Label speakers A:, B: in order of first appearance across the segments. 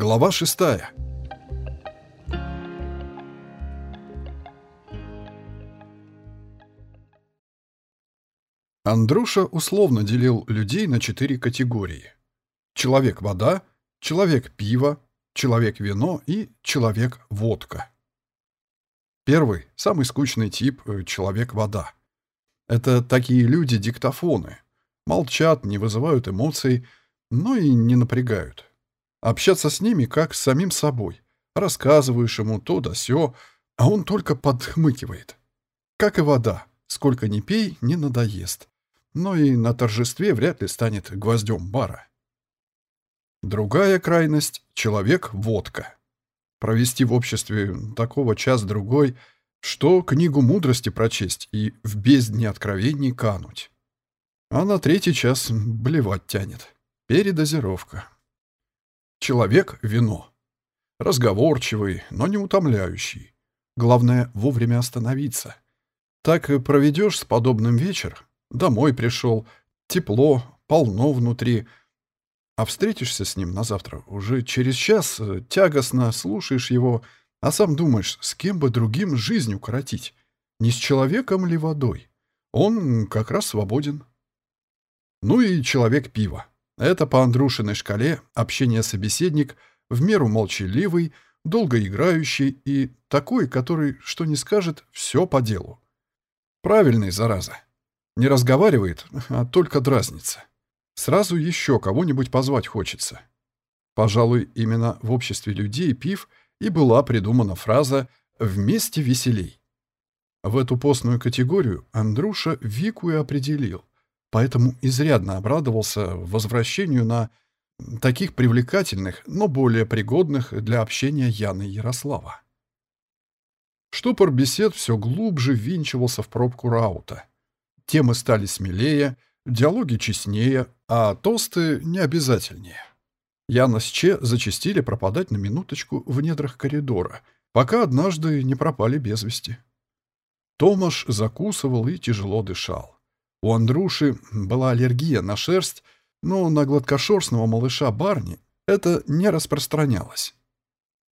A: Глава шестая. Андруша условно делил людей на четыре категории. Человек-вода, человек-пиво, человек-вино и человек-водка. Первый, самый скучный тип э, — человек-вода. Это такие люди-диктофоны. Молчат, не вызывают эмоций, но и не напрягают. Общаться с ними как с самим собой. Рассказываешь ему то да сё, а он только подхмыкивает. Как и вода. Сколько ни пей, не надоест. Но и на торжестве вряд ли станет гвоздем бара. Другая крайность — человек-водка. Провести в обществе такого час-другой, что книгу мудрости прочесть и в бездне откровений кануть. А на третий час блевать тянет. Передозировка. Человек — вино. Разговорчивый, но не утомляющий. Главное — вовремя остановиться. Так и проведешь с подобным вечер. Домой пришел, тепло, полно внутри. А встретишься с ним на завтра уже через час, э, тягостно слушаешь его, а сам думаешь, с кем бы другим жизнь укоротить. Не с человеком ли водой? Он как раз свободен. Ну и человек пива. Это по Андрушиной шкале общение-собеседник, в меру молчаливый, долго играющий и такой, который, что не скажет, все по делу. Правильный, зараза. Не разговаривает, а только дразнится. Сразу еще кого-нибудь позвать хочется. Пожалуй, именно в обществе людей пив и была придумана фраза «вместе веселей». В эту постную категорию Андруша Вику и определил поэтому изрядно обрадовался возвращению на таких привлекательных, но более пригодных для общения Яны Ярослава. Штопор бесед все глубже ввинчивался в пробку раута. Темы стали смелее, диалоги честнее, а тосты необязательнее. Яна с Че зачастили пропадать на минуточку в недрах коридора, пока однажды не пропали без вести. Томаш закусывал и тяжело дышал. У Андруши была аллергия на шерсть, но на гладкошерстного малыша Барни это не распространялось.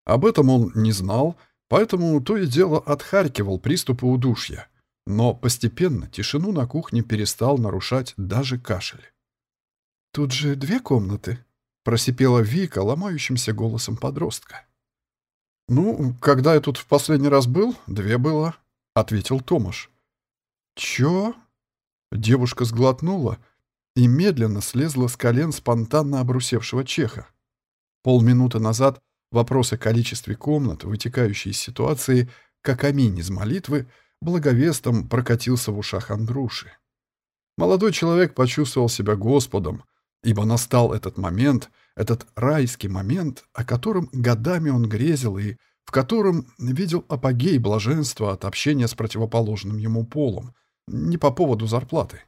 A: Об этом он не знал, поэтому то и дело отхаркивал приступы удушья. Но постепенно тишину на кухне перестал нарушать даже кашель. «Тут же две комнаты», — просипела Вика ломающимся голосом подростка. «Ну, когда я тут в последний раз был, две было», — ответил Томаш. «Чё?» Девушка сглотнула и медленно слезла с колен спонтанно обрусевшего чеха. Полминуты назад вопрос о количестве комнат, вытекающий из ситуации, как аминь из молитвы, благовестом прокатился в ушах Андруши. Молодой человек почувствовал себя Господом, ибо настал этот момент, этот райский момент, о котором годами он грезил и в котором видел апогей блаженства от общения с противоположным ему полом — не по поводу зарплаты.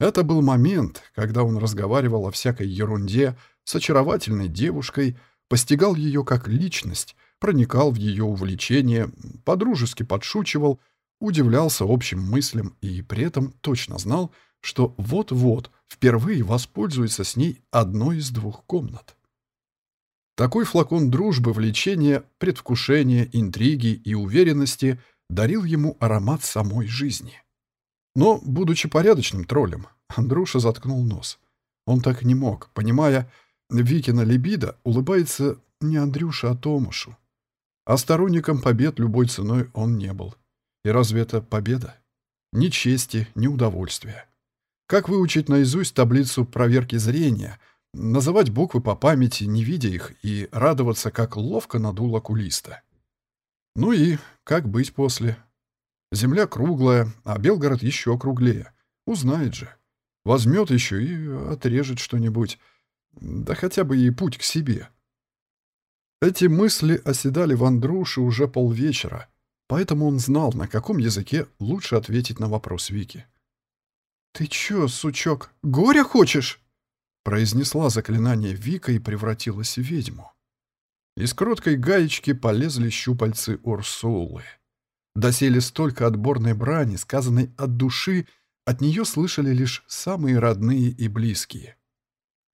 A: Это был момент, когда он разговаривал о всякой ерунде с очаровательной девушкой, постигал ее как личность, проникал в ее увлечение, подружески подшучивал, удивлялся общим мыслям и при этом точно знал, что вот-вот впервые воспользуется с ней одной из двух комнат. Такой флакон дружбы, влечения, предвкушения, интриги и уверенности дарил ему аромат самой жизни. Но, будучи порядочным троллем, Андруша заткнул нос. Он так не мог, понимая, Викина либидо улыбается не Андрюша, а Томашу. А сторонником побед любой ценой он не был. И разве это победа? Ни чести, ни удовольствия. Как выучить наизусть таблицу проверки зрения, называть буквы по памяти, не видя их, и радоваться, как ловко надул окулиста? Ну и как быть после? Земля круглая, а Белгород еще круглее. Узнает же. Возьмет еще и отрежет что-нибудь. Да хотя бы и путь к себе. Эти мысли оседали в Андруше уже полвечера, поэтому он знал, на каком языке лучше ответить на вопрос Вики. «Ты чё, сучок, горя хочешь?» произнесла заклинание Вика и превратилась в ведьму. Из кроткой гаечки полезли щупальцы Урсулы. Доселе столько отборной брани, сказанной от души, от нее слышали лишь самые родные и близкие.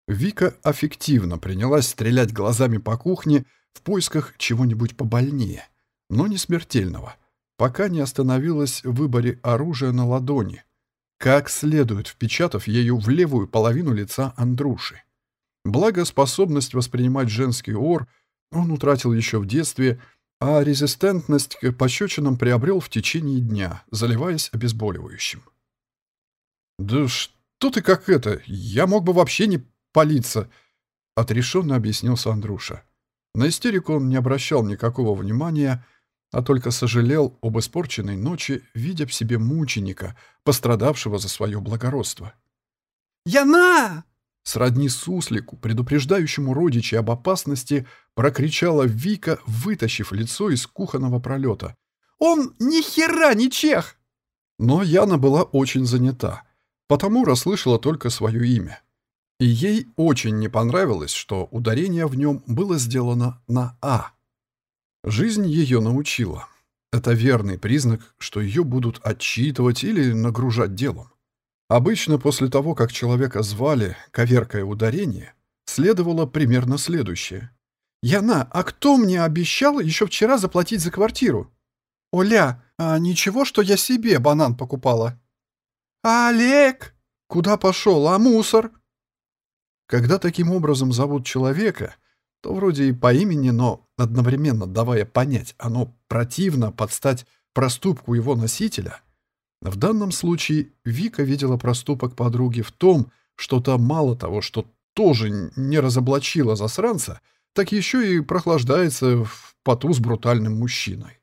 A: Вика аффективно принялась стрелять глазами по кухне в поисках чего-нибудь побольнее, но не смертельного, пока не остановилась в выборе оружия на ладони, как следует впечатав ею в левую половину лица Андруши. Благо, способность воспринимать женский ор он утратил еще в детстве, а резистентность к пощечинам приобрел в течение дня, заливаясь обезболивающим. «Да что ты как это? Я мог бы вообще не палиться!» — отрешенно объяснился Андруша. На истерику он не обращал никакого внимания, а только сожалел об испорченной ночи, видя в себе мученика, пострадавшего за свое благородство.
B: «Яна!»
A: Сродни суслику, предупреждающему родичей об опасности, прокричала Вика, вытащив лицо из кухонного пролета.
B: «Он ни хера не чех!»
A: Но Яна была очень занята, потому расслышала только свое имя. И ей очень не понравилось, что ударение в нем было сделано на «а». Жизнь ее научила. Это верный признак, что ее будут отчитывать или нагружать делом. Обычно после того, как человека звали, коверкая ударение, следовало примерно следующее.
B: «Яна, а кто мне обещал еще вчера заплатить за квартиру?» «Оля, а ничего, что я себе банан покупала?» «Олег! Куда пошел? А мусор?»
A: Когда таким образом зовут человека, то вроде и по имени, но одновременно давая понять, оно противно подстать проступку его носителя — в данном случае Вика видела проступок подруги в том, что та мало того, что тоже не разоблачила засранца, так еще и прохлаждается в поту с брутальным мужчиной.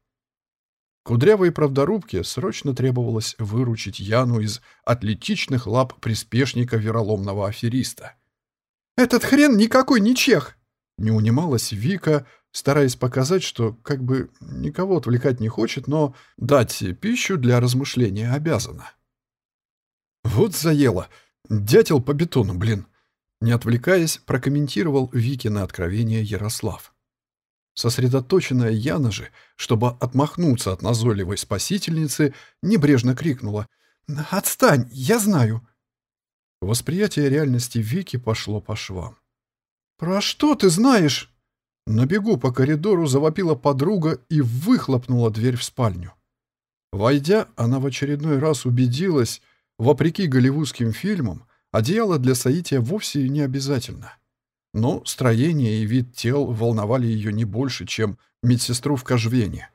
A: Кудрявой правдорубке срочно требовалось выручить Яну из атлетичных лап приспешника вероломного афериста.
B: «Этот хрен никакой не чех!»
A: Не унималась Вика, стараясь показать, что как бы никого отвлекать не хочет, но дать пищу для размышления обязана. «Вот заело! Дятел по бетону, блин!» Не отвлекаясь, прокомментировал Вики на откровение Ярослав. Сосредоточенная Яна же, чтобы отмахнуться от назойливой спасительницы, небрежно крикнула «Отстань, я знаю!» Восприятие реальности Вики пошло по швам.
B: «Про что ты знаешь?»
A: На бегу по коридору завопила подруга и выхлопнула дверь в спальню. Войдя, она в очередной раз убедилась, вопреки голливудским фильмам, одеяло для соития вовсе не обязательно. Но строение и вид тел волновали ее не больше, чем медсестру в кожвене.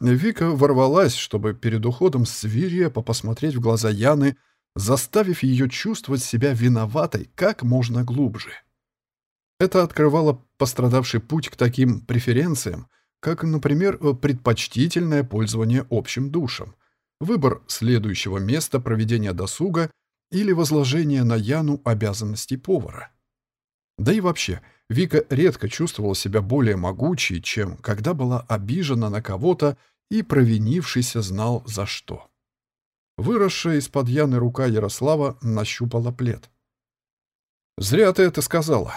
A: Вика ворвалась, чтобы перед уходом свирепо посмотреть в глаза Яны, заставив ее чувствовать себя виноватой как можно глубже. Это открывало пострадавший путь к таким преференциям, как, например, предпочтительное пользование общим душем, выбор следующего места проведения досуга или возложение на Яну обязанностей повара. Да и вообще, Вика редко чувствовала себя более могучей, чем когда была обижена на кого-то и провинившийся знал за что. Выросшая из-под Яны рука Ярослава нащупала плед. «Зря ты это сказала.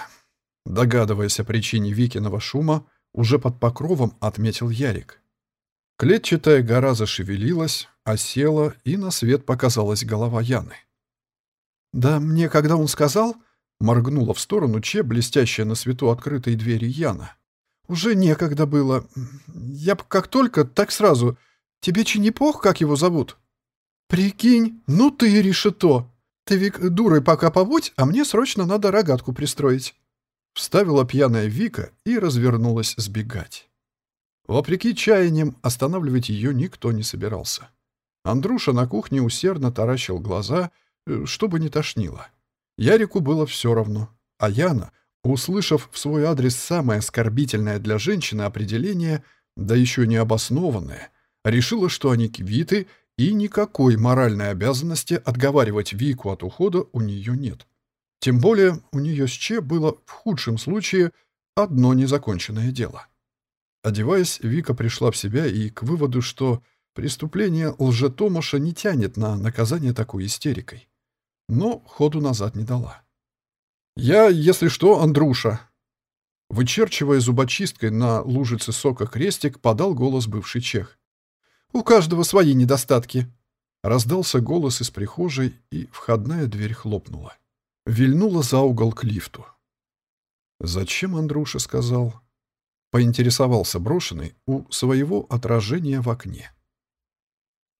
A: Догадываясь о причине Викиного шума, уже под покровом отметил Ярик. Клетчатая гора зашевелилась, осела, и на свет показалась голова Яны.
B: «Да мне, когда он сказал...»
A: — моргнула в сторону Че, блестящая на свету открытой двери Яна.
B: «Уже некогда было. Я как только, так сразу. Тебе Чинепох, как его зовут?» «Прикинь, ну ты решето. Ты ведь дурой пока побудь, а мне срочно надо рогатку пристроить».
A: Вставила пьяная Вика и развернулась сбегать. Вопреки чаяниям, останавливать ее никто не собирался. Андруша на кухне усердно таращил глаза, э, чтобы не тошнило. Ярику было все равно, а Яна, услышав в свой адрес самое оскорбительное для женщины определение, да еще не обоснованное, решила, что они квиты, и никакой моральной обязанности отговаривать Вику от ухода у нее нет. Тем более у нее с Че было в худшем случае одно незаконченное дело. Одеваясь, Вика пришла в себя и к выводу, что преступление лжетомаша не тянет на наказание такой истерикой. Но ходу назад не дала. «Я, если что, Андруша!» Вычерчивая зубочисткой на лужице сока крестик, подал голос бывший чех.
B: «У каждого свои недостатки!»
A: Раздался голос из прихожей, и входная дверь хлопнула. Вильнула за угол к лифту. «Зачем Андруша сказал?» Поинтересовался брошенный у своего отражения в окне.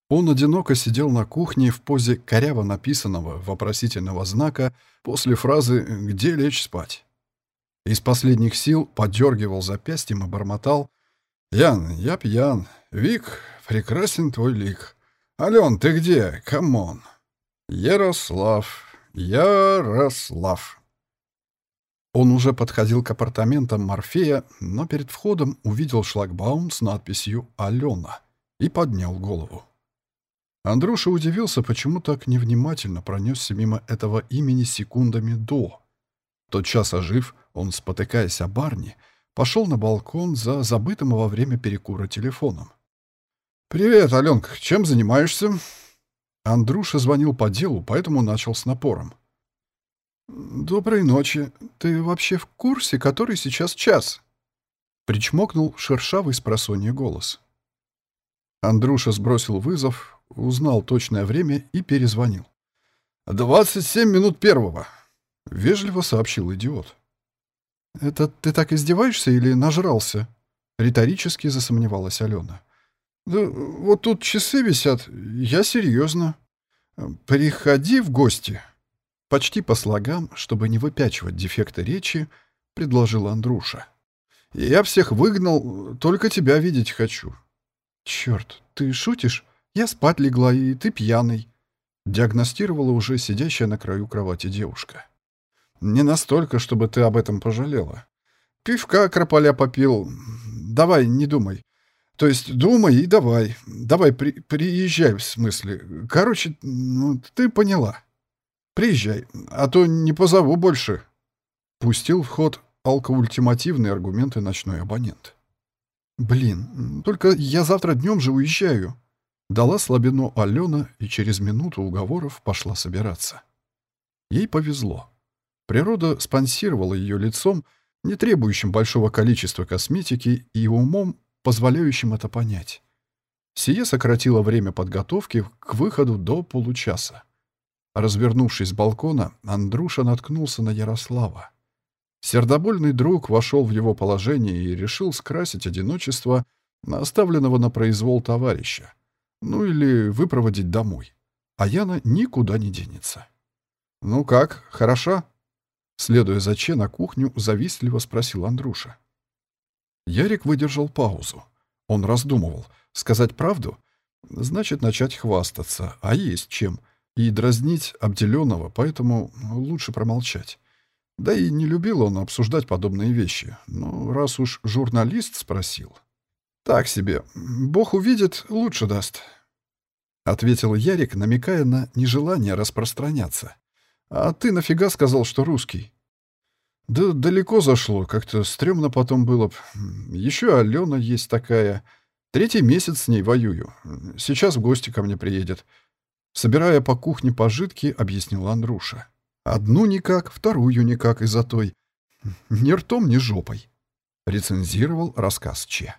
A: Он одиноко сидел на кухне в позе коряво написанного вопросительного знака после фразы «Где лечь спать?». Из последних сил подергивал запястьем и бормотал «Ян, я пьян. Вик, прекрасен твой лик. Ален, ты где? Come on!» «Ярослав, Ярослав!» Он уже подходил к апартаментам Морфея, но перед входом увидел шлагбаум с надписью «Алена» и поднял голову. Андруша удивился, почему так невнимательно пронесся мимо этого имени секундами до. Тотчас ожив, он, спотыкаясь о барне, пошел на балкон за забытым во время перекура телефоном. «Привет, Аленка, чем занимаешься?» Андруша звонил по делу, поэтому начал с напором. «Доброй ночи. Ты вообще в курсе, который сейчас час?» Причмокнул шершавый с голос. Андруша сбросил вызов, узнал точное время и перезвонил. «Двадцать семь минут первого», — вежливо сообщил идиот. «Это ты так издеваешься или нажрался?» — риторически засомневалась Алена. «Да вот тут часы висят. Я серьезно. Приходи в гости». Почти по слогам, чтобы не выпячивать дефекты речи, предложил Андруша. «Я всех выгнал, только тебя видеть хочу». «Черт, ты шутишь? Я спать легла, и ты пьяный», — диагностировала уже сидящая на краю кровати девушка. «Не настолько, чтобы ты об этом пожалела. Пивка крополя попил. Давай, не думай. То есть думай и давай. Давай, при, приезжай, в смысле. Короче, ну, ты поняла». Приезжай, а то не позову больше. Пустил в ход алкоультимативные аргументы ночной абонент. Блин, только я завтра днем же уезжаю. Дала слабину Алена и через минуту уговоров пошла собираться. Ей повезло. Природа спонсировала ее лицом, не требующим большого количества косметики и умом, позволяющим это понять. Сие сократило время подготовки к выходу до получаса. Развернувшись с балкона, Андруша наткнулся на Ярослава. Сердобольный друг вошел в его положение и решил скрасить одиночество оставленного на произвол товарища. Ну или выпроводить домой. А Яна никуда не денется. «Ну как, хороша?» Следуя за Че на кухню, завистливо спросил Андруша. Ярик выдержал паузу. Он раздумывал. Сказать правду? Значит, начать хвастаться. А есть чем — и дразнить обделенного, поэтому лучше промолчать. Да и не любил он обсуждать подобные вещи. Но раз уж журналист спросил... «Так себе. Бог увидит, лучше даст», — ответил Ярик, намекая на нежелание распространяться. «А ты нафига сказал, что русский?» «Да далеко зашло, как-то стрёмно потом было. Еще Алена есть такая. Третий месяц с ней воюю. Сейчас в гости ко мне приедет. Собирая по кухне пожитки, объяснил Андруша. Одну никак, вторую никак из-за той. Ни ртом, ни жопой. Рецензировал рассказ Че.